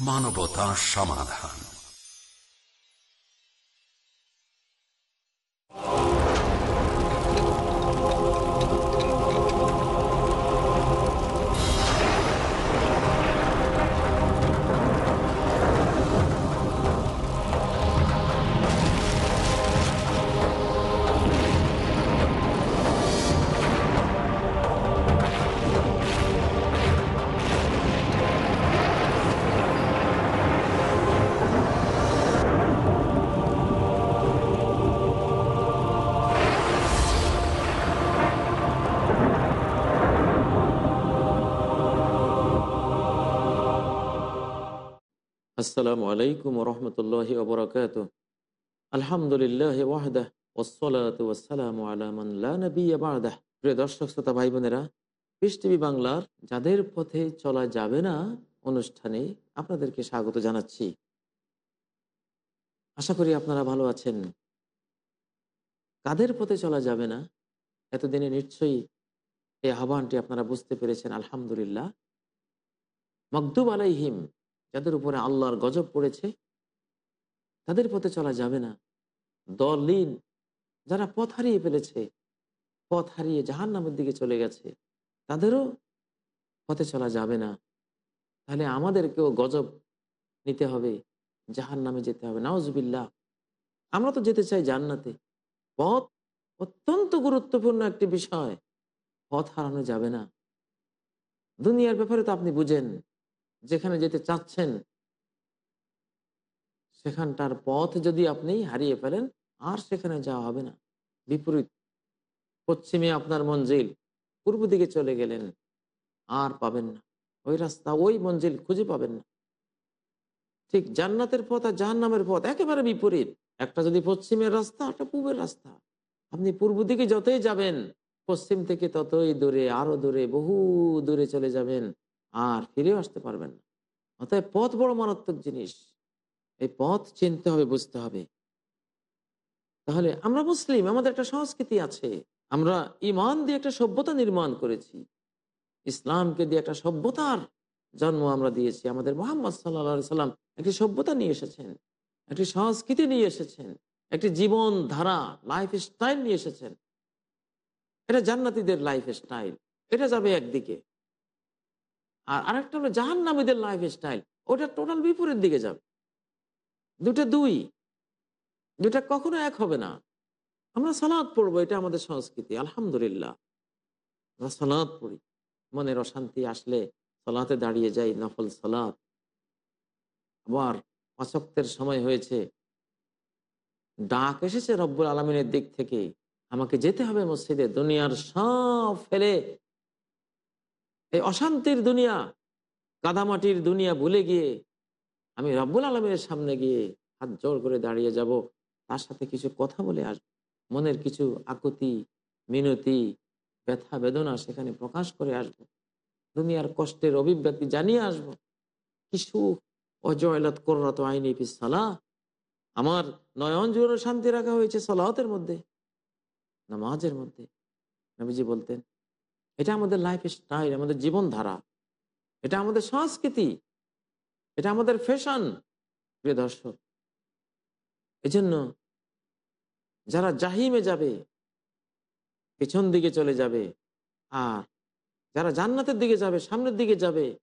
মানবতা সমাধান। আসসালামু আলাইকুম রহমতুল্লাহ ওবরাকাত আলহামদুলিল্লাহ ওয়াহদাহ বা'দাহ। প্রিয় দর্শক, শ্রোতা ভাই বোনেরা বাংলার যাদের পথে চলা যাবে না, অনুষ্ঠানে আপনাদেরকে স্বাগত জানাচ্ছি। আশা করি আপনারা ভালো আছেন। কাদের পথে চলা যাবে না, এতদিনে নিশ্চয়ই এই আহ্বানটি আপনারা বুঝতে পেরেছেন, আলহামদুলিল্লাহ। মকদুব আলাইহিম যাদের উপরে আল্লাহর গজব পড়েছে, তাদের পথে চলা যাবে না। দলিন, যারা পথ হারিয়ে ফেলেছে, পথ হারিয়ে জাহান নামের দিকে চলে গেছে, তাদেরও পথে চলা যাবে না। তাহলে আমাদেরকেও গজব নিতে হবে জাহান নামে যেতে হবে। নাওজবিল্লাহ আমরা তো যেতে চাই জান্নাতে। পথ অত্যন্ত গুরুত্বপূর্ণ একটি বিষয়। পথ হারানো যাবে না। দুনিয়ার ব্যাপারে তো আপনি বুঝেন। যেখানে যেতে চাচ্ছেন, সেখানটার পথ যদি আপনি হারিয়ে ফেলেন, আর সেখানে যাওয়া হবে না। বিপরীত, পশ্চিমে আপনার মঞ্জিল, পূর্ব দিকে চলে গেলেন, আর পাবেন না। ওই রাস্তা, ওই মঞ্জিল খুঁজে পাবেন না। ঠিক জান্নাতের পথ আর জাহান্নামের পথ একেবারে বিপরীত। একটা যদি পশ্চিমের রাস্তা, একটা পূবের রাস্তা। আপনি পূর্ব দিকে যতই যাবেন, পশ্চিম থেকে ততই দূরে, আরও দূরে, বহু দূরে চলে যাবেন। আর ফিরেও আসতে পারবেন না। অতএব পথ বড় মারাত্মক জিনিস। এই পথ চিনতে হবে, বুঝতে হবে। তাহলে আমরা মুসলিম, আমাদের একটা সংস্কৃতি আছে। আমরা ইমান দিয়ে একটা সভ্যতা নির্মাণ করেছি। ইসলামকে দিয়ে একটা সভ্যতার জন্ম আমরা দিয়েছি। আমাদের মোহাম্মদ সাল্লা সাল্লাম একটি সভ্যতা নিয়ে এসেছেন, একটি সংস্কৃতি নিয়ে এসেছেন, একটি জীবন ধারা লাইফ স্টাইল নিয়ে এসেছেন। এটা জান্নাতিদের লাইফ স্টাইল এটা যাবে একদিকে। আর আরেকটা হলো জাহান নামীদের লাইফ স্টাইল ওটা টোটাল বিপরীত দিকে যাবে। দুটা দুই দুটা কখনো এক হবে না। আমরা সালাদ পড়ব, এটা আমাদের সংস্কৃতি, আলহামদুলিল্লাহ। আমরা সালাদ পড়ি, মনের অশান্তি আসলে সলাতে দাঁড়িয়ে যাই নফল সালাদ আবার পাচকের সময় হয়েছে, ডাক এসেছে রব্বুল আলমিনের দিক থেকে, আমাকে যেতে হবে মসজিদে, দুনিয়ার সব ফেলে এই অশান্তির দুনিয়া, কাদামাটির দুনিয়া ভুলে গিয়ে আমি রব্বুল আলমের সামনে গিয়ে হাত জোর করে দাঁড়িয়ে যাব, তার সাথে কিছু কথা বলে আসব। মনের কিছু আকুতি, মিনতি, ব্যথা, বেদনা সেখানে প্রকাশ করে আসব। দুনিয়ার কষ্টের অভিব্যক্তি জানিয়ে আসব। কিছু অজয়লত করত আইনি সালা আমার নয়ন জুড়ে শান্তি রাখা হয়েছে সলাহতের মধ্যে, নামাজের মধ্যে। নবীজি বলতেন এটা আমাদের লাইফ স্টাইল আমাদের জীবনধারা। এটা আমাদের সংস্কৃতি। এটা আমাদের ফ্যাশন প্রিয় দর্শক। এজন্য যারা জাহিমে যাবে, পেছন দিকে চলে যাবে, আর যারা জান্নাতের দিকে যাবে, সামনের দিকে যাবে,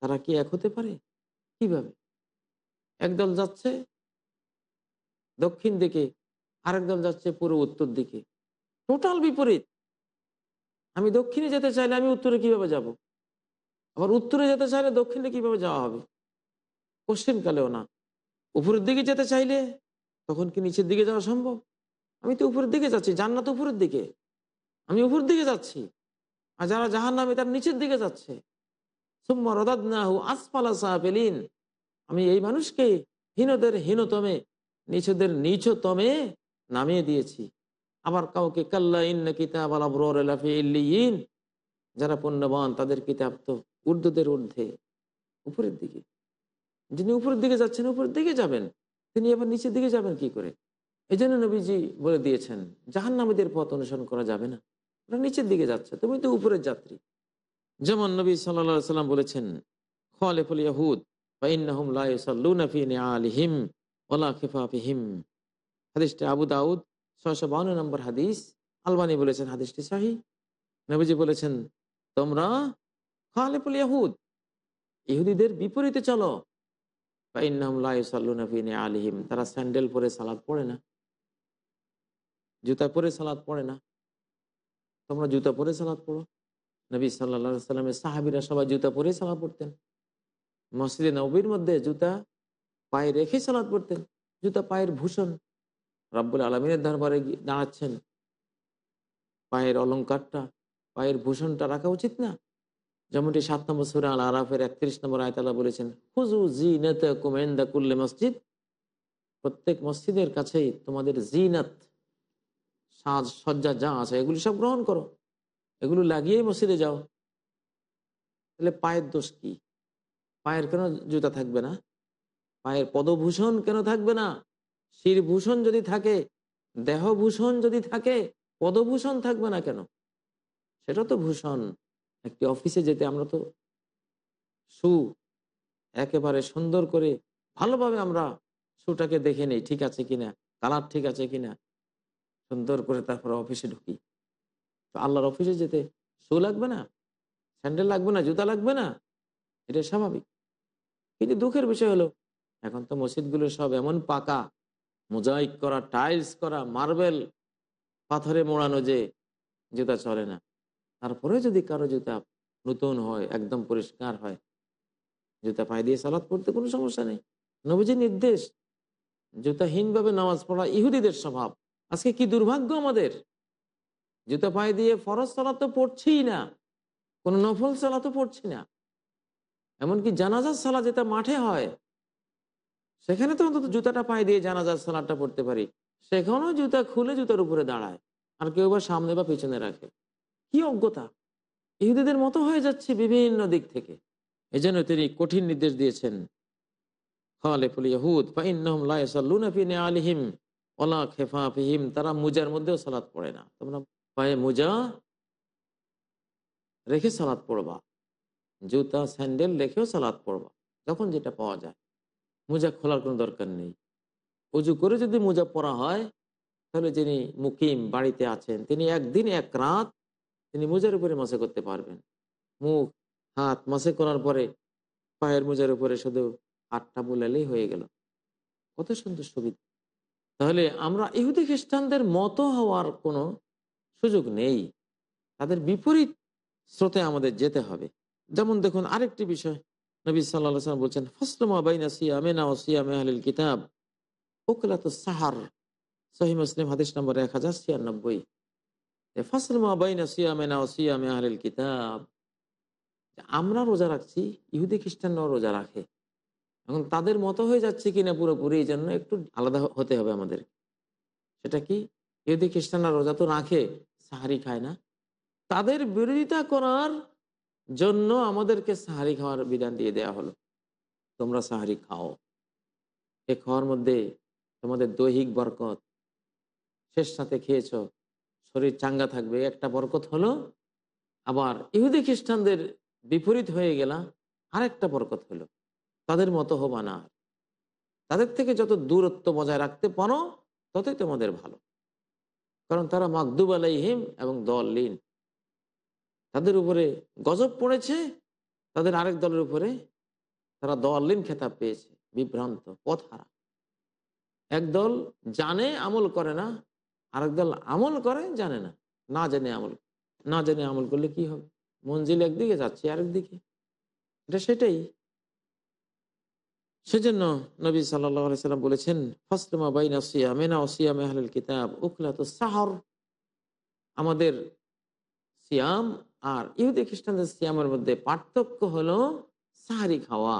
তারা কি এক হতে পারে? কীভাবে? একদল যাচ্ছে দক্ষিণ দিকে, আরেক দল যাচ্ছে পুরো উত্তর দিকে। টোটাল বিপরীত। আমি দক্ষিণে যেতে চাইলে আমি উত্তরে কীভাবে যাব। আবার উত্তরে যেতে চাইলে দক্ষিণে কীভাবে যাওয়া হবে? কালেও না। উপরের দিকে যেতে চাইলে তখন কি নিচের দিকে যাওয়া সম্ভব? আমি তো উপরের দিকে যাচ্ছি, জান্নাত উপরের দিকে। আমি উপরের দিকে যাচ্ছি। আর যারা জাহান নামে তার নিচের দিকে যাচ্ছে। আমি এই মানুষকে হীনদের হীনতমে, নিচদের নিচতমে নামিয়ে দিয়েছি। আবার কাউকে, কাল্লা কিতাব যারা পুণ্যবান, তাদের কিতাব তো উর্দুদের ঊর্ধ্বে, উপরের দিকে। যিনি উপরের দিকে যাচ্ছেন, উপরের দিকে যাবেন। তিনি আবার নিচের দিকে যাবেন কি করে? এই জন্য নবীজি বলে দিয়েছেন জাহান নামীদের পথ অনুসরণ করা যাবে না। ওরা নিচের দিকে যাচ্ছে। তুমি তো উপরের যাত্রী। যেমন নবী সাল্লা সাল্লাম বলেছেন খালেফুল ইয়াহুদ ফাইন্নাহুম লা ইউসাল্লুনা ফি নিআলিহিম ওয়ালা খিফাফিহিম। হাদিসটি আবু দাউদ ছয়শো বাউন্ন নম্বর হাদিস, আলবানি বলেছেন হাদিসটি শাহী নবীজি বলেছেন, তোমরা খালেফুল ইয়াহুদ, ইহুদিদের বিপরীতে চলো। আলিহিম তারা স্যান্ডেল পরে সালাদ পড়ে না। জুতা পরে সালাদ পড়ে না। তোমরা জুতা পরে সালাদ পড়ো। নবী সাল্লা সাল্লামের সাহাবিরা সবাই জুতা পরে সালাদ পড়তেন। মসজিদে নবীর মধ্যে জুতা পায়ে রেখে সালাদ পড়তেন। জুতা পায়ের ভূষণ রব্বুল আলমিনের দরবারে গিয়ে দাঁড়াচ্ছেন। পায়ের অলঙ্কারটা, পায়ের ভূষণটা রাখা উচিত না? যেমনটি সাত নম্বর সুরা আল আরাফের একত্রিশ নম্বর আয়তালা বলেছেন হুজু জি নেতা কুমেন্দা কুল্লে মসজিদ। প্রত্যেক মসজিদের কাছেই তোমাদের জিনাত সাজ সজ্জা যা আছে, এগুলি সব গ্রহণ করো। এগুলো লাগিয়েই মসজিদে যাও। তাহলে পায়ের দোষ কি? পায়ের কেন জুতা থাকবে না? পায়ের পদভূষণ কেন থাকবে না? শিরভূষণ যদি থাকে, দেহভূষণ যদি থাকে, পদভূষণ থাকবে না কেন? সেটা তো ভূষণ। একটি অফিসে যেতে আমরা তো সু একেবারে সুন্দর করে ভালোভাবে আমরা শুটাকে দেখে নেই, ঠিক আছে কিনা, কালার ঠিক আছে কিনা, সুন্দর করে তারপরে অফিসে ঢুকি। তো আল্লাহর অফিসে যেতে শু লাগবে না, স্যান্ডেল লাগবে না, জুতা লাগবে না? এটা স্বাভাবিক। কিন্তু দুঃখের বিষয় হলো, এখন তো মসজিদগুলো সব এমন পাকা মোজাইক করা, টাইলস করা, মার্বেল, পাথরে মোড়ানো যে জুতা চলে না। তারপরে যদি কারও জুতা নতুন হয়, একদম পরিষ্কার হয়, জুতা পায়ে দিয়ে সালাদ পড়তে কোনো সমস্যা নেই। নবীজির নির্দেশ, জুতাহীনভাবে নামাজ পড়া ইহুদিদের স্বভাব। আজকে কি দুর্ভাগ্য আমাদের? জুতা পায়ে দিয়ে ফরজ সালাদ তো পড়ছিই না, কোনো নফল সালা তো পড়ছি না। এমনকি জানাজার সালা যেটা মাঠে হয় সেখানে তো অন্তত জুতাটা পায়ে দিয়ে জানাজার সালাদটা পড়তে পারি। সেখানেও জুতা খুলে জুতার উপরে দাঁড়ায়, আর কেউ বা সামনে বা পিছনে রাখে। কি অজ্ঞতা! ইহুদিদের মতো হয়ে যাচ্ছে বিভিন্ন দিক থেকে। এজন্য তিনি কঠিন নির্দেশ দিয়েছেন। তারা মুজার মধ্যেও সালাদ পড়ে না। তোমরা পায়ে মুজা রেখে সালাদ পড়বা, জুতা, স্যান্ডেল রেখেও সালাদ পড়বা, যখন যেটা পাওয়া যায়। মোজা খোলার কোনো দরকার নেই। উজু করে যদি মোজা পরা হয়, তাহলে যিনি মুকিম বাড়িতে আছেন, তিনি একদিন এক রাত তিনি মোজার উপরে মাসে করতে পারবেন। মুখ, হাত মাসে করার পরে পায়ের মোজার উপরে শুধু আটটা বুলালেই হয়ে গেল। কত সুন্দর সুবিধা তাহলে আমরা ইহুদি খ্রিস্টানদের মতো হওয়ার কোনো সুযোগ নেই। তাদের বিপরীত স্রোতে আমাদের যেতে হবে। যেমন দেখুন আরেকটি বিষয়। নবী সাল্লাহ বলছেন, ফসলমা কিতাব ওকলাত সাহার সহি মুসলিম হাদিস নম্বর এক হাজার ছিয়ানব্বই। ফসলমা কিতাব আমরা রোজা রাখছি, ইহুদি, খ্রিস্টানরাও রোজা রাখে। এখন তাদের মতো হয়ে যাচ্ছে কিনা পুরোপুরি, এই জন্য একটু আলাদা হতে হবে আমাদের। সেটা কি? ইহুদি, খ্রিস্টানরা রোজা তো রাখে, সাহারি খায় না। তাদের বিরোধিতা করার জন্য আমাদেরকে সাহারি খাওয়ার বিধান দিয়ে দেয়া হলো। তোমরা সাহারি খাও। এ খাওয়ার মধ্যে তোমাদের দৈহিক বরকত। শেষ সাথে খেয়েছ, শরীর চাঙ্গা থাকবে। একটা বরকত হলো, আবার ইহুদি খ্রিস্টানদের বিপরীত হয়ে গেলা আরেকটা বরকত হলো। তাদের মতো হবা না তাদের থেকে যত দূরত্ব বজায় রাখতে পারো, ততই তোমাদের ভালো। কারণ তারা মাকদুব আলাইহিম এবং দলিন তাদের উপরে গজব পড়েছে, তাদের আরেক দলের উপরে তারা দলিন খেতাব পেয়েছে, বিভ্রান্ত পথ হারা একদল জানে, আমল করে না, আরেক দল আমল করে, জানে না। না জেনে আমল, না জেনে আমল করলে কি হবে? মঞ্জিল একদিকে যাচ্ছে, আরেক দিকে। এটা সেটাই। সেজন্য নবী সাল্লাম বলেছেন, ফসলমা বাইনা সিয়ামেনা ওসিয়াম মেহাল কিতাব উকলাত সাহর। আমাদের সিয়াম আর ইহুদি খ্রিস্টানদের সিয়ামের মধ্যে পার্থক্য হলো সাহারি খাওয়া।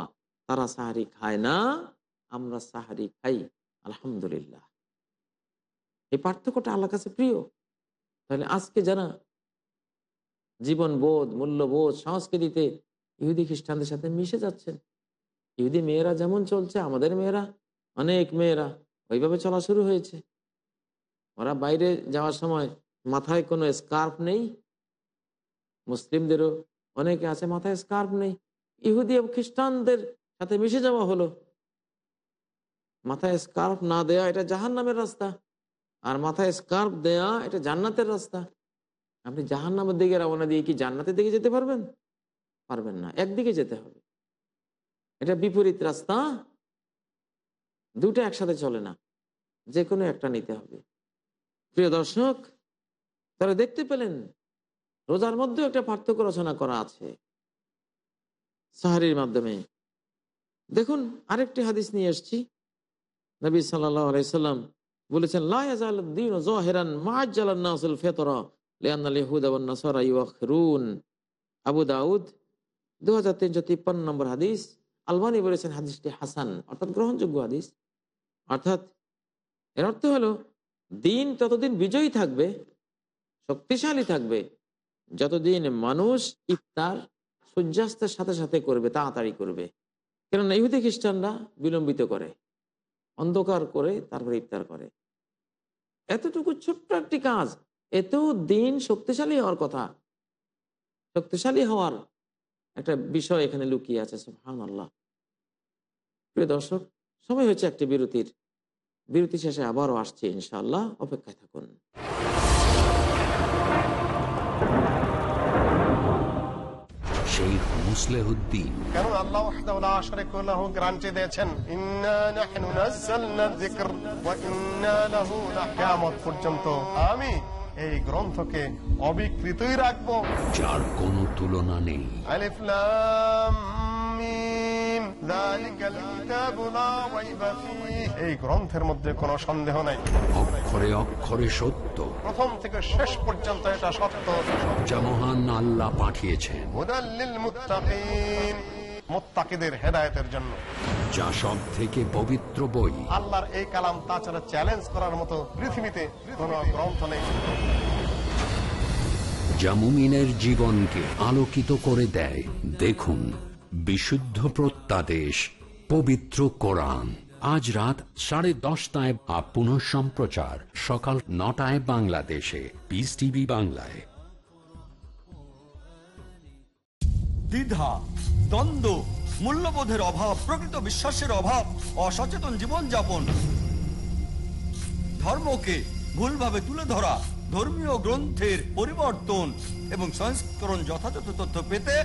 তারা সাহারি খায় না, আমরা সাহারি খাই, আলহামদুলিল্লাহ। এই পার্থক্যটা আল্লাহ কাছে প্রিয়। তাহলে আজকে যারা জীবন বোধ, মূল্যবোধ, সংস্কৃতিতে ইহুদি খ্রিস্টানদের সাথে মিশে যাচ্ছেন, ইহুদি মেয়েরা যেমন চলছে, আমাদের মেয়েরা, অনেক মেয়েরা ওইভাবে চলা শুরু হয়েছে। ওরা বাইরে যাওয়ার সময় মাথায় কোনো স্কার্ফ নেই মুসলিমদেরও অনেকে আছে মাথায় স্কার্ফ নেই। ইহুদি এবং খ্রিস্টানদের সাথে মিশে যাওয়া হলো। মাথায় স্কার্ফ না দেয়া এটা জাহান নামের রাস্তা। আর মাথায় স্কার্ফ দেয়া এটা জান্নাতের রাস্তা। আপনি জাহান নামের দিকে রওনা দিয়ে কি জান্নাতের দিকে যেতে পারবেন? পারবেন না, একদিকে যেতে হবে। এটা বিপরীত রাস্তা। দুটো একসাথে চলে না যে কোনো একটা নিতে হবে। প্রিয় দর্শক, তারা দেখতে পেলেন রোজার মধ্যেও একটা পার্থক্য রচনা করা আছে। সাহারির মাধ্যমে। দেখুন, আরেকটি হাদিস নিয়ে এসছি। নবী আলাইসাল্লাম বলেছেন আবু দাউদ তিনশো নম্বর হাদিস। আলবানি বলেছেন, হাদিসটি হাসান। অর্থাৎ গ্রহণযোগ্য হাদিস। অর্থাৎ, এর অর্থ হলো, দিন ততদিন বিজয়ী থাকবে, শক্তিশালী থাকবে যতদিন মানুষ ইফতার সূর্যাস্তের সাথে সাথে করবে, তাড়াতাড়ি করবে। কেননা ইহুদি খ্রিস্টানরা বিলম্বিত করে, অন্ধকার করে, তারপরে ইফতার করে। এতটুকু ছোট্ট একটি কাজ, এতেও দিন শক্তিশালী হওয়ার কথা। শক্তিশালী হওয়ার একটা বিষয় এখানে লুকিয়ে আছে সুহান আল্লাহ প্রিয় দর্শক, সময় হয়েছে একটি বিরতির। বিরতি শেষে আবারও আসছে, ইনশাআল্লাহ। অপেক্ষায় থাকুন। শেখ মুসলেহুদ্দিন কেন আল্লাহ ওয়াহদাহু লা শারীকা লাহু গ্যারান্টি দিয়েছেন ইন্না নাহনু নাযালনা যিকর ওয়া ইন্না লাহু কিয়ামত পর্যন্ত আমি এই গ্রন্থকে অবিকৃতই রাখব। যার কোনো তুলনা নেই। আলিফ লাম এই গ্রন্থের মধ্যে কোনো সন্দেহ নাই। অক্ষরে অক্ষরে সত্য। প্রথম থেকে শেষ পর্যন্ত এটা সত্য। যা মহান আল্লাহ পাঠিয়েছেন। হুদাল্লিল মুত্তাকিন জন্য। যা সব থেকে পবিত্র বই। আল্লাহর এই কালাম তাছাড়া চ্যালেঞ্জ করার মতো পৃথিবীতে কোন গ্রন্থ নেই। যা মুমিনের জীবনকে আলোকিত করে দেয়। দেখুন বিশুদ্ধ প্রত্যাদেশ, পবিত্র কোরআন। আজ রাত সাড়ে দশটায় আপ পুনঃ সম্প্রচার, সকাল নটায় বাংলাদেশে। পিস টিভি বাংলায়। দ্বিধা, দ্বন্দ্ব, মূল্যবোধের অভাব, প্রকৃত বিশ্বাসের অভাব, অসচেতন জীবনযাপন। ধর্মকে ভুলভাবে তুলে ধরা, ধর্মীয় গ্রন্থের পরিবর্তন এবং সংস্করণ যথাযথ তথ্য পেতে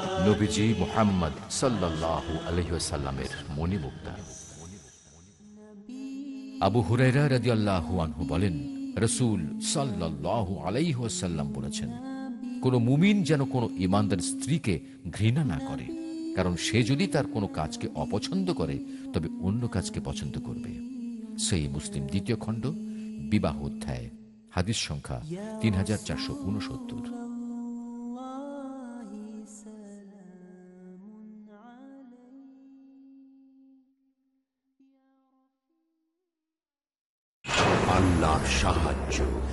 নবীজি মোহাম্মদ সাল্লাহ আলহিসাল্লামের মণিমুক্তা। আবু আনহু বলেন বলেছেন মুমিন যেন কোনো ইমানদার স্ত্রীকে ঘৃণা না করে, কারণ সে যদি তার কোনো কাজকে অপছন্দ করে, তবে অন্য কাজকে পছন্দ করবে। সেই মুসলিম দ্বিতীয় খণ্ড, বিবাহ অধ্যায়, হাদিস সংখ্যা তিন হাজার চারশো উনসত্তর।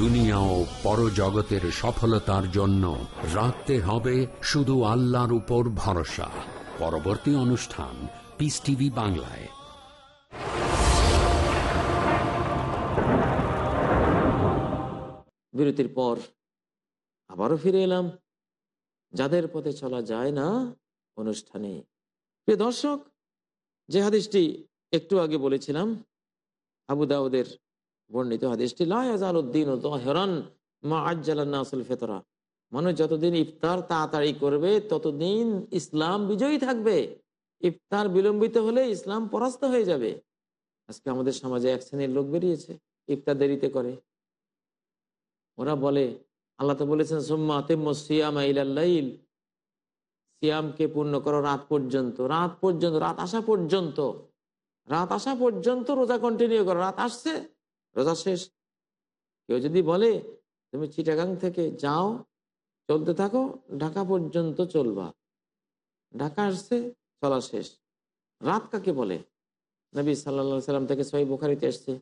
দুনিয়া ও পরজগতের সফলতার জন্য রাখতে হবে শুধু আল্লাহর উপর ভরসা। পরবর্তী অনুষ্ঠান পিস টিভি বাংলায়। বিরতির পর আবারও ফিরে এলাম। যাদের পথে চলা যায় না অনুষ্ঠানে। প্রিয় দর্শক, যে হাদিসটি একটু আগে বলেছিলাম, আবু দাউদের বর্ণিত হাদিসটি লাউদ্দিন হেরান মা আজ্জালান্নাসুল ফেতরা। মানুষ যতদিন ইফতার তাড়াতাড়ি করবে, ততদিন ইসলাম বিজয়ী থাকবে। ইফতার বিলম্বিত হলে ইসলাম পরাস্ত হয়ে যাবে। আজকে আমাদের সমাজে এক শ্রেণির লোক বেরিয়েছে, ইফতার দেরিতে করে। ওরা বলে, আল্লাহ তো বলেছেন, সোম্মা তেম্ম সিয়াম ইলাল্লাইল সিয়ামকে পূর্ণ করো রাত পর্যন্ত। রাত পর্যন্ত, রাত আসা পর্যন্ত। রাত আসা পর্যন্ত রোজা কন্টিনিউ করো। রাত আসছে রোজা শেষ। কেউ যদি বলে, তুমি চিটাগাং থেকে যাও, চলতে থাকো, ঢাকা পর্যন্ত চলবা। ঢাকা আসছে, চলা শেষ। রাত কাকে বলে? নবী সাল্লা সাল্লাম থেকে সহি বুখারিতে এসছে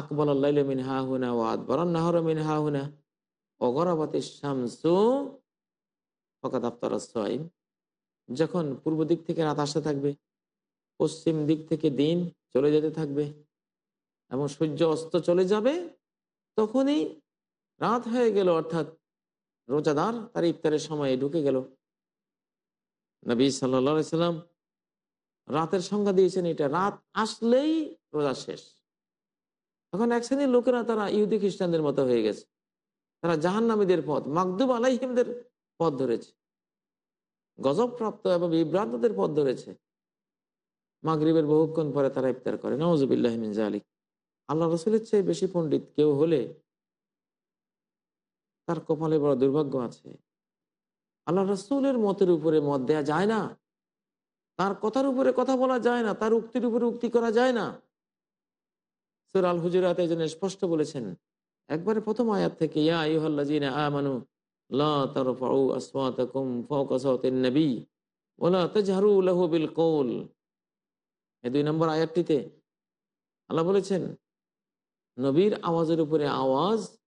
আকবল আল্লাহ মিন হা হুনা ওয়াদ বরন নাহর মিন হা হুনা অগরাবাতি শামসু ফকাত আফতার যখন পূর্ব দিক থেকে রাত আসতে থাকবে, পশ্চিম দিক থেকে দিন চলে যেতে থাকবে। এবং সূর্য অস্ত চলে যাবে, তখনই রাত হয়ে গেল, অর্থাৎ রোজাদার তার ইফতারের সময়ে ঢুকে গেল। নবী সাল্লা সাল্লাম রাতের সংজ্ঞা দিয়েছেন এটা, রাত আসলেই রোজা শেষ। এখন এক শ্রেণির লোকেরা তারা ইহুদি খ্রিস্টানদের মতো হয়ে গেছে। তারা জাহান্নামীদের পথ মাকদুব আলাইহিমদের পথ ধরেছে। গজবপ্রাপ্ত এবং বিভ্রান্তদের পথ ধরেছে। মাগরিবের বহুক্ষণ পরে তারা ইফতার করে। নওয়াজবিল্লাহমিন জালিক আল্লাহ রসুলের চেয়ে বেশি পণ্ডিত কেউ হলে তার কপালে বড় দুর্ভাগ্য আছে। আল্লাহ রসুলের মতের উপরে মত দেয়া যায় না। তার কথার উপরে কথা বলা যায় না। তার উক্তির উপরে উক্তি করা যায় না। সুর আল হুজুরাত জন্য স্পষ্ট বলেছেন, একবারে প্রথম আয়াত থেকে, ইয়া লা বিল এই দুই নম্বর আয়াতটিতে আল্লাহ বলেছেন নবীর আওয়াজের উপরে আওয়াজ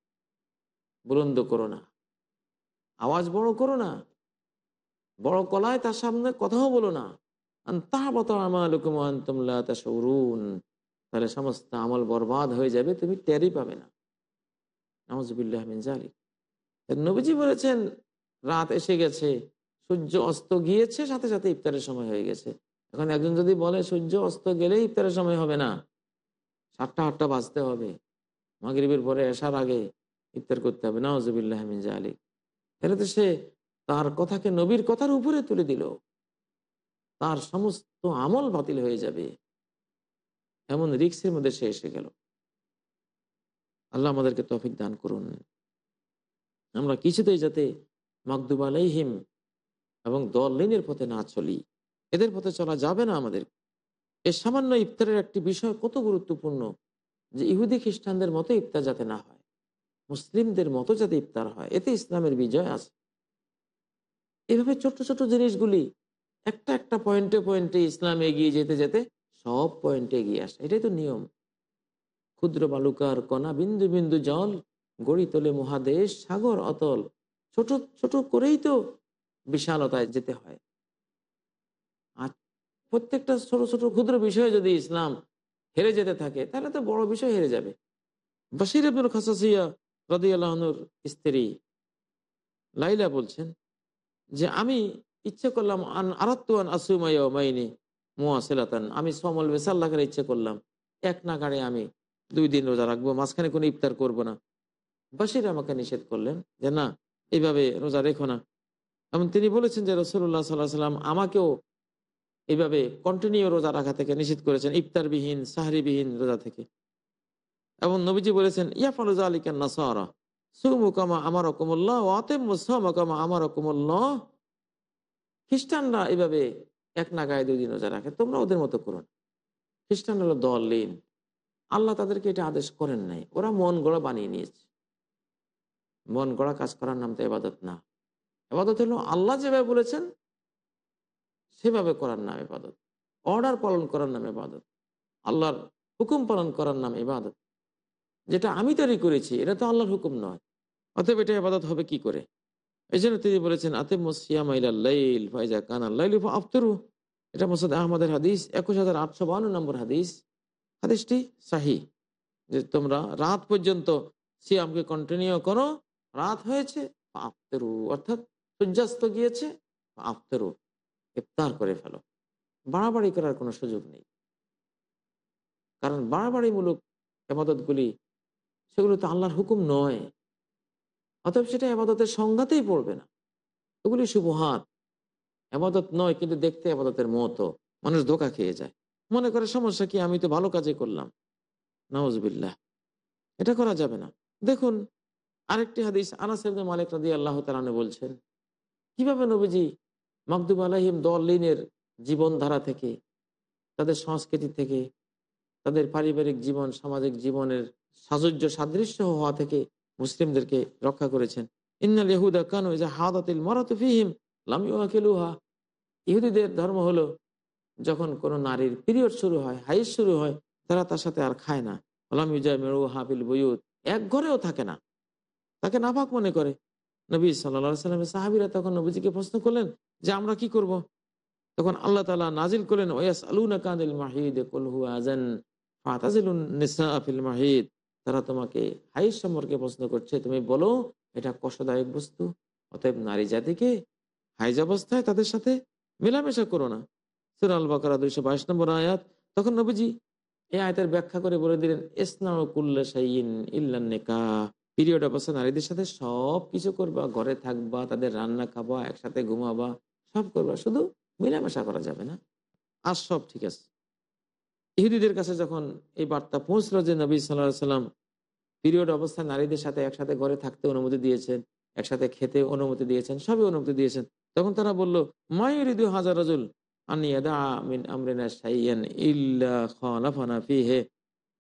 বুলন্দ করো না। আওয়াজ বড় করো না। বড় কলায় তার সামনে কথাও বলো না। তাহলে সমস্ত আমল বরবাদ হয়ে যাবে, তুমি টেরই পাবে না। নবীজি বলেছেন, রাত এসে গেছে, সূর্য অস্ত গিয়েছে, সাথে সাথে ইফতারের সময় হয়ে গেছে। এখন একজন যদি বলে, সূর্য অস্ত গেলে ইফতারের সময় হবে না। সাতটা, আটটা বাজতে হবে। মাগরিবের পরে আসার আগে ইফতার করতে হবে। নওয়াজবিল্লাহমিন জালিক তাহলে তো সে তার কথাকে নবীর কথার উপরে তুলে দিল। তার সমস্ত আমল বাতিল হয়ে যাবে। এমন রিক্সের মধ্যে সে এসে গেল। আল্লাহ আমাদেরকে তফিক দান করুন। আমরা কিছুতেই যাতে মকদুব আলাইহিম এবং দলিনের পথে না চলি। এদের পথে চলা যাবে না আমাদের। এ সামান্য ইফতারের একটি বিষয় কত গুরুত্বপূর্ণ যে ইহুদি খ্রিস্টানদের মতো ইফতার যাতে না হয়, মুসলিমদের মতো যাতে ইফতার হয়, এতে ইসলামের বিজয় আছে। এভাবে ছোট ছোট জিনিসগুলি একটা একটা পয়েন্টে পয়েন্টে ইসলাম এগিয়ে যেতে যেতে সব পয়েন্টে এগিয়ে আসে। এটাই তো নিয়ম। ক্ষুদ্র বালুকার কণা বিন্দু বিন্দু জল, গড়ি তোলে মহাদেশ, সাগর, অতল, ছোট ছোট করেই তো বিশালতায় যেতে হয়। প্রত্যেকটা ছোট ছোট, ক্ষুদ্র বিষয়ে যদি ইসলাম হেরে যেতে থাকে, তাহলে তো বড় বিষয় হেরে যাবে। বাসির আব্দুল খাসাসিয়া রদি স্ত্রী লাইলা বলছেন যে, আমি ইচ্ছে করলাম আন আরাত্তুয়ান আসুমাইয়া মাইনি মুয়াসিলাতান আমি সমল বেসাল্লাহ করে ইচ্ছে করলাম। এক নাগাড়ে আমি দুই দিন রোজা রাখব, মাঝখানে কোনো ইফতার করব না। বাসির আমাকে নিষেধ করলেন যে, না, এইভাবে রোজা রেখো না। এবং তিনি বলেছেন যে রসুল্লাহ সাল্লাহ সাল্লাম আমাকেও এইভাবে কন্টিনিউ রোজা রাখা থেকে নিষেধ করেছেন, ইফতারবিহীন, সাহারিবিহীন রোজা থেকে। এবং নবীজি বলেছেন ইয়া ফলজা আলিকান নাসারা সুমুকামা আমার রকমুল্লাহ ওয়াতেম আমার রকমুল্লাহ খ্রিস্টানরা এভাবে এক নাগায় দুই দিন রোজা রাখে, তোমরা ওদের মতো করো খ্রিস্টান হলো দলিন আল্লাহ তাদেরকে এটা আদেশ করেন নাই, ওরা মন গড়া বানিয়ে নিয়েছে। মন গড়া কাজ করার নাম তো এবাদত না। এবাদত হলো আল্লাহ যেভাবে বলেছেন সেভাবে করার নাম এবাদত অর্ডার পালন করার নাম এবাদত আল্লাহর হুকুম পালন করার নাম এবাদত যেটা আমি তৈরি করেছি, এটা তো আল্লাহর হুকুম নয়। অতএব এটা এবাদত হবে কি করে? এই জন্য তিনি বলেছেন আতেম সিয়ামাইল ফাইজা কান আফতরু এটা মোসাদ আহমদের হাদিস, একুশ হাজার আটশো বান্ন নম্বর হাদিস। হাদিসটি সাহি, যে তোমরা রাত পর্যন্ত সিয়ামকে কন্টিনিউ করো। রাত হয়েছে আফতেরু অর্থাৎ সূর্যাস্ত গিয়েছে আফতেরু ইফতার করে ফেলো। বাড়াবাড়ি করার কোনো সুযোগ নেই। কারণ বাড়াবাড়িমূলক এবাদতগুলি সেগুলো তো আল্লাহর হুকুম নয়। অতএব সেটা আবাদতের সংজ্ঞাতেই পড়বে না। এগুলি শুভহাত আবাদত নয়, কিন্তু দেখতে আবাদতের মতো। মানুষ ধোকা খেয়ে যায়। মনে করে, সমস্যা কি? আমি তো ভালো কাজে করলাম। নওয়াজবিল্লাহ এটা করা যাবে না। দেখুন, আরেকটি হাদিস আনাস মালিক রাদি আল্লাহ তালানে বলছেন, কীভাবে নবীজি মকদুব আলাহিম দলিনের জীবনধারা থেকে, তাদের সংস্কৃতি থেকে, তাদের পারিবারিক জীবন, সামাজিক জীবনের সাজুজ্য, সাদৃশ্য হওয়া থেকে মুসলিমদেরকে রক্ষা করেছেন। ইন্নাল ইহুদা কানু ইজা হাদাতিল মারাতু ফিহিম লাম ইহুদিদের ধর্ম হলো, যখন কোনো নারীর পিরিয়ড শুরু হয়, হাইস শুরু হয়, তারা তার সাথে আর খায় না। লাম ইউজা মেরু হাফিল বইয়ুত এক ঘরেও থাকে না। তাকে নাপাক মনে করে। নবী সাল্লা সাল্লামের সাহাবিরা তখন নবীজিকে প্রশ্ন করলেন যে আমরা কি করব। তখন আল্লাহ তালা নাজিল করলেন ওয়াস আলুনা কাদিল মাহিদ কলহু আজান মাহিদ। তারা তোমাকে হাইস সম্পর্কে প্রশ্ন করছে, তুমি বলো, এটা কষ্টদায়ক বস্তু? অতএব নারী জাতিকে হাইজ অবস্থায় তাদের সাথে মেলামেশা করো না। সুর আল বাকরা দুইশো বাইশ নম্বর আয়াত, তখন নবীজি এই আয়তের ব্যাখ্যা করে বলে দিলেন ইসনা কুল্লা সাইন ইল্লান নেকা পিরিয়ড অবস্থা নারীদের সাথে সব কিছু করবা, ঘরে থাকবা, তাদের রান্না খাবা, একসাথে ঘুমাবা, সব করবা। শুধু মেলামেশা করা যাবে না। আর সব ঠিক আছে। ইহুদিদের কাছে যখন এই বার্তা পৌঁছলো যে নবী সাল্লাহ সাল্লাম পিরিয়ড অবস্থায় নারীদের সাথে একসাথে ঘরে থাকতে অনুমতি দিয়েছেন, একসাথে খেতে অনুমতি দিয়েছেন, সবই অনুমতি দিয়েছেন। তখন তারা বলল মায়ুরিদু হাজার রাজুল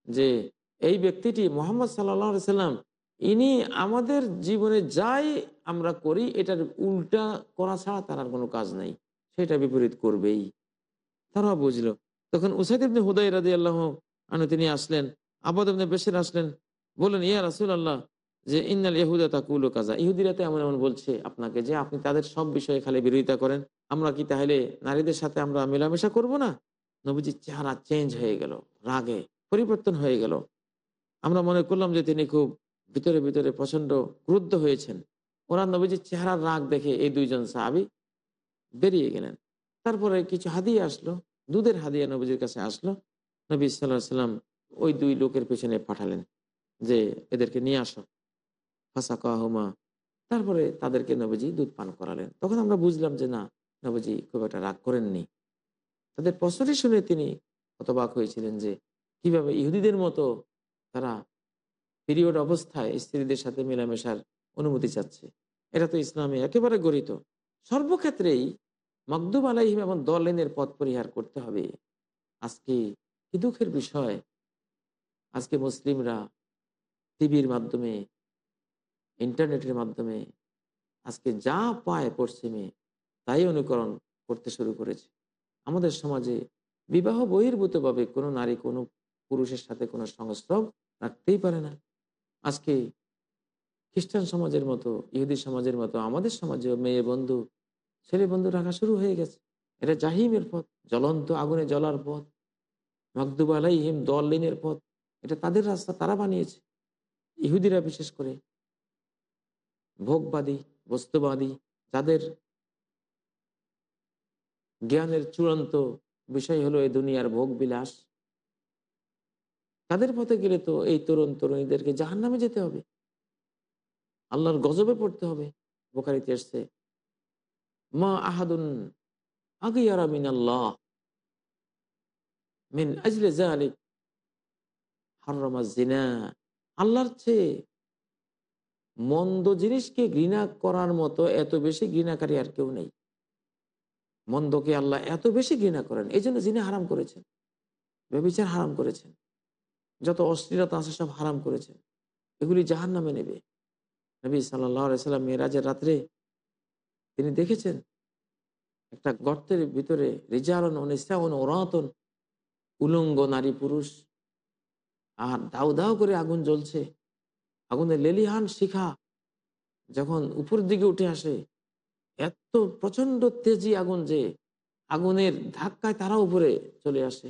যে এই ব্যক্তিটি মোহাম্মদ সাল্লাহ সাল্লাম ইনি আমাদের জীবনে যাই আমরা করি, এটার উল্টা করা ছাড়া তার আর কোনো কাজ নাই। সেটা বিপরীত করবেই। তারা বুঝলো। তখন উসাইদ ইবনে হুদাই রাদি আল্লাহ আনু তিনি আসলেন, আবাদ ইবনে বেশের আসলেন, বললেন, ইয়া রাসুল আল্লাহ যে ইন্নাল ইহুদা তাকুল কাজা ইহুদিরা তো এমন এমন বলছে আপনাকে যে আপনি তাদের সব বিষয়ে খালি বিরোধিতা করেন। আমরা কি তাহলে নারীদের সাথে আমরা মেলামেশা করব না? নবীজির চেহারা চেঞ্জ হয়ে গেল, রাগে পরিবর্তন হয়ে গেল। আমরা মনে করলাম যে তিনি খুব ভিতরে ভিতরে প্রচণ্ড ক্রুদ্ধ হয়েছেন। ওরা নবীজির চেহারার রাগ দেখে এই দুইজন সাহাবি বেরিয়ে গেলেন। তারপরে কিছু হাদিয়ে আসলো, দুধের হাদিয়া নবীজির কাছে আসলো। নবী সাল্লাহ সাল্লাম ওই দুই লোকের পেছনে পাঠালেন যে, এদেরকে নিয়ে আসো। ফাঁসা কাহমা তারপরে তাদেরকে নবীজি দুধ পান করালেন। তখন আমরা বুঝলাম যে, না, নবীজি খুব একটা রাগ করেননি। তাদের প্রশ্নটি শুনে তিনি হতবাক হয়েছিলেন যে, কীভাবে ইহুদিদের মতো তারা পিরিয়ড অবস্থায় স্ত্রীদের সাথে মেলামেশার অনুমতি চাচ্ছে। এটা তো ইসলামে একেবারে গরিত। সর্বক্ষেত্রেই মকদুব আলাইহিম এবং দলেনের পথ পরিহার করতে হবে। আজকে কি দুঃখের বিষয়? আজকে মুসলিমরা টিভির মাধ্যমে, ইন্টারনেটের মাধ্যমে আজকে যা পায় পশ্চিমে তাই অনুকরণ করতে শুরু করেছে। আমাদের সমাজে বিবাহ বহির্ভূতভাবে কোনো নারী কোনো পুরুষের সাথে কোনো সংস্রব রাখতেই পারে না। আজকে খ্রিস্টান সমাজের মতো, ইহুদি সমাজের মতো, আমাদের সমাজেও মেয়ে, বন্ধু, ছেলে, বন্ধু রাখা শুরু হয়ে গেছে। এটা জাহিমের পথ, জ্বলন্ত আগুনে জ্বলার পথ মকদুব আলাইহিম দলিনের পথ, এটা তাদের রাস্তা, তারা বানিয়েছে। ইহুদিরা বিশেষ করে ভোগবাদী, বস্তুবাদী, যাদের জ্ঞানের চূড়ান্ত বিষয় হলো এই দুনিয়ার ভোগ বিলাস তাদের পথে গেলে তো এই তরুণ তরুণীদেরকে জাহান নামে যেতে হবে। আল্লাহর গজবে পড়তে হবে। বোকারিতে এসছে মা আহাদুন মিন আল্লাহ মিন আজলে জিনা আল্লাহর চেয়ে মন্দ জিনিসকে ঘৃণা করার মতো এত বেশি ঘৃণাকারী আর কেউ নেই। মন্দকে আল্লাহ এত বেশি ঘৃণা করেন। এই জন্য যিনি হারাম করেছেন, ব্যবচার হারাম করেছেন। যত অশ্লীলতা আছে সব হারাম করেছেন এগুলি জাহান নামে নেবে নবী সাল্লাম মেয়েরাজের রাত্রে তিনি দেখেছেন, একটা গর্তের ভিতরে রিজালন অনিসাউন ওরাতন উলঙ্গ নারী পুরুষ আর দাউ দাউ করে আগুন জ্বলছে। আগুনের লেলিহান শিখা যখন উপর দিকে উঠে আসে, এত প্রচণ্ড তেজি আগুন যে আগুনের ধাক্কায় তারা উপরে চলে আসে।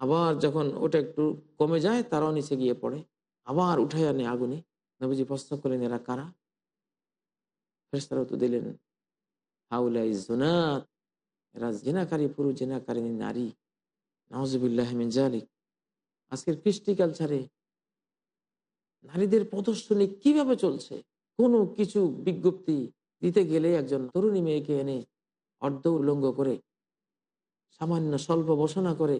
আবার যখন ওটা একটু কমে যায়, তারাও নিচে গিয়ে পড়ে। আবার উঠাই আনে আগুনে। নবীজি প্রশ্ন করেন এরা কারা? ফেরেস্তারা তো দিলেন, হাউলাই জোনাত। এরা জেনাকারী, পুরুষ জেনাকারিনী নারী। নওয়াজবিল্লাহ জালিক আজকের কৃষ্টি কালচারে নারীদের প্রদর্শনী কীভাবে চলছে? কোনো কিছু বিজ্ঞপ্তি দিতে গেলে একজন তরুণী মেয়েকে এনে অর্ধ উল্লঙ্গ করে, সামান্য স্বল্প বসনা করে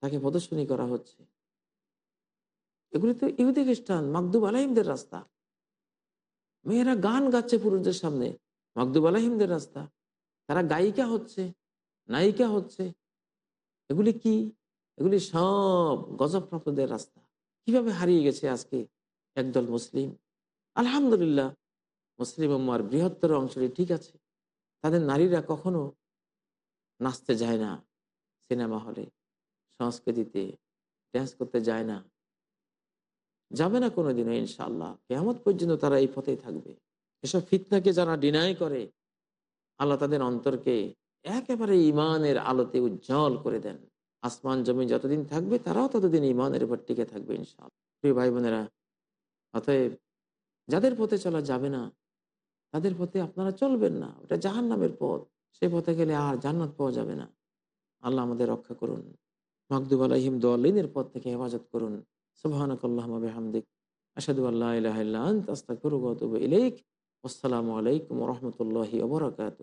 তাকে প্রদর্শনী করা হচ্ছে। এগুলি তো ইহুদি খ্রিস্টান, মাকদুব আলাহিমদের রাস্তা। মেয়েরা গান গাচ্ছে পুরুষদের সামনে, মাকদুব আলাহিমদের রাস্তা। তারা গায়িকা হচ্ছে, নায়িকা হচ্ছে। এগুলি কি? এগুলি সব গজবপ্রাপ্তদের রাস্তা। কীভাবে হারিয়ে গেছে আজকে একদল মুসলিম? আলহামদুলিল্লাহ, মুসলিম উম্মার বৃহত্তর অংশটি ঠিক আছে। তাদের নারীরা কখনো নাচতে যায় না সিনেমা হলে। সংস্কৃতিতে ড্যান্স করতে যায় না। যাবে না কোনোদিনও, ইনশাআল্লাহ। কেমন পর্যন্ত তারা এই পথেই থাকবে। এসব ফিতনাকে যারা ডিনাই করে, আল্লাহ তাদের অন্তরকে একেবারে ইমানের আলোতে উজ্জ্বল করে দেন। আসমান জমি যতদিন থাকবে, তারাও ততদিন ইমানের উপর টিকে থাকবে, ইনশাআল্লাহ। প্রিয় ভাই বোনেরা অতএব যাদের পথে চলা যাবে না, তাদের পথে আপনারা চলবেন না। ওটা জাহান নামের পথ। সে পথে গেলে আর জান্নাত পাওয়া যাবে না। আল্লাহ আমাদের রক্ষা করুন। মকদুব আলহিম দোয়ালিনের পথ থেকে হেফাজত করুন। সুবাহানকাল্লাহমদিক আসাদু আল্লাহ আস্তাকুরুগতুব ইলাইক। আসসালামু আলাইকুম রহমতুল্লাহি ওবরাকাত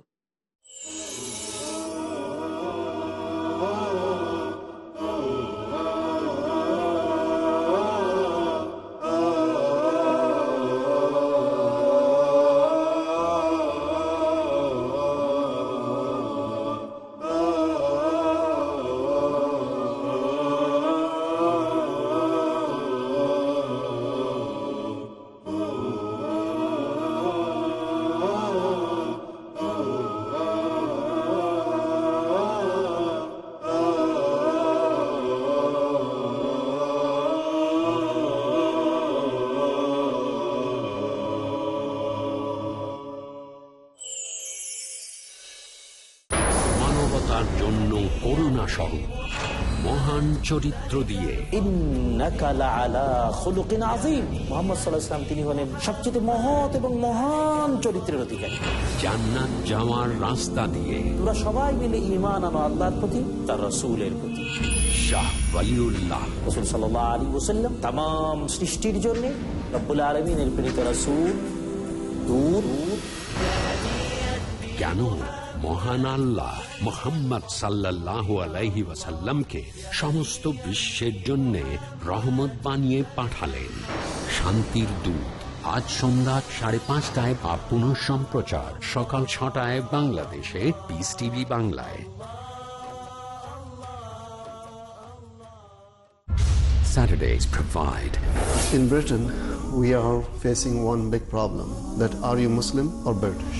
চরিত্র দিয়ে। তিনি হলেন সবচেয়ে মহৎ এবং মহান চরিত্রের অধিকারী। জান্নাত যাওয়ার রাস্তা দিয়ে। তোরা সবাই মিলে ইমান আনো আল্লাহর প্রতি তার রসুলের প্রতি। শাহ রসুল আলী ওসাল্লাম সৃষ্টির জন্য কেন? মহান আল্লাহ মোহাম্মদ সাল্লাহ আলাইহি ওয়াসাল্লামকে সমস্ত বিশ্বের জন্য রহমত বানিয়ে পাঠালেন। শান্তির দূত আজ সন্ধ্যা সাড়ে পাঁচটায় বা পুনঃ সম্প্রচার সকাল ছটায় বাংলাদেশে পিস টিভি বাংলায়। Saturdays provide. In Britain, we are facing one big problem that are you Muslim or British?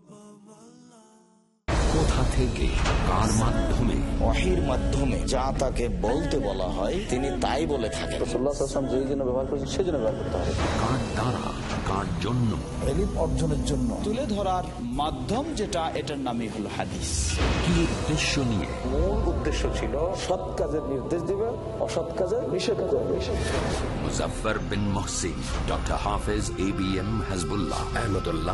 থেকে কার মাধ্যমে? ওয়াহির মাধ্যমে যা তাকে বলতে বলা হয় তিনি তাই বলে থাকেন। রাসূলুল্লাহ সাল্লাল্লাহু আলাইহি ওয়াসাল্লাম যেই জন্য ব্যবহার করেছেন সেই জন্য ব্যবহার করতে হবে। কার দ্বারা কার জন্য? এলিম অর্জনের জন্য। তুলে ধরার মাধ্যম যেটা এটার নামই হলো হাদিস। কি উদ্দেশ্য নিয়ে? মূল উদ্দেশ্য ছিল সৎ কাজের নির্দেশ দিবে অসৎ কাজের Muzaffar bin Mohsin doctor Hafez A B M Hizbullah. Ahmadullah.